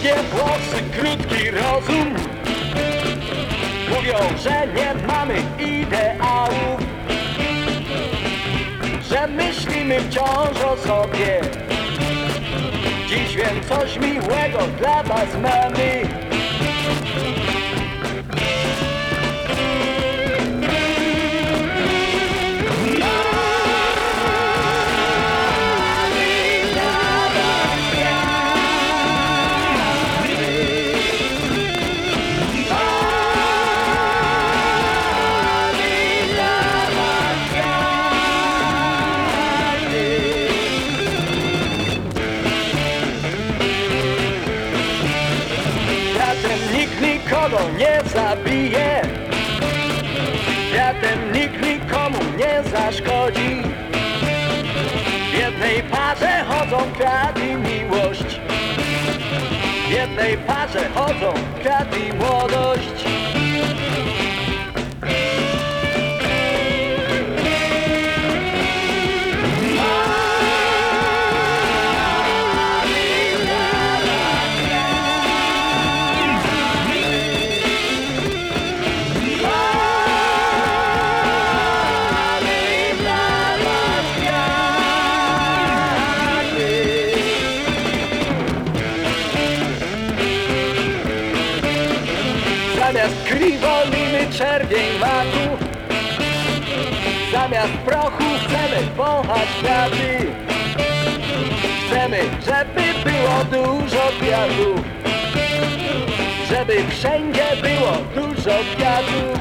Długie włosy, krótki rozum. Mówią, że nie mamy ideałów. Że myślimy wciąż o sobie. Dziś wiem coś miłego dla was mamy nikogo nie zabije. Światem nikt nikomu nie zaszkodzi. W jednej parze chodzą kwiat i miłość. W jednej parze chodzą kwiat i młodość Zamiast kriwoliny czerwień maku Zamiast prochu chcemy wąchać kwiaty. Chcemy, żeby było dużo kwiatów Żeby wszędzie było dużo kwiatów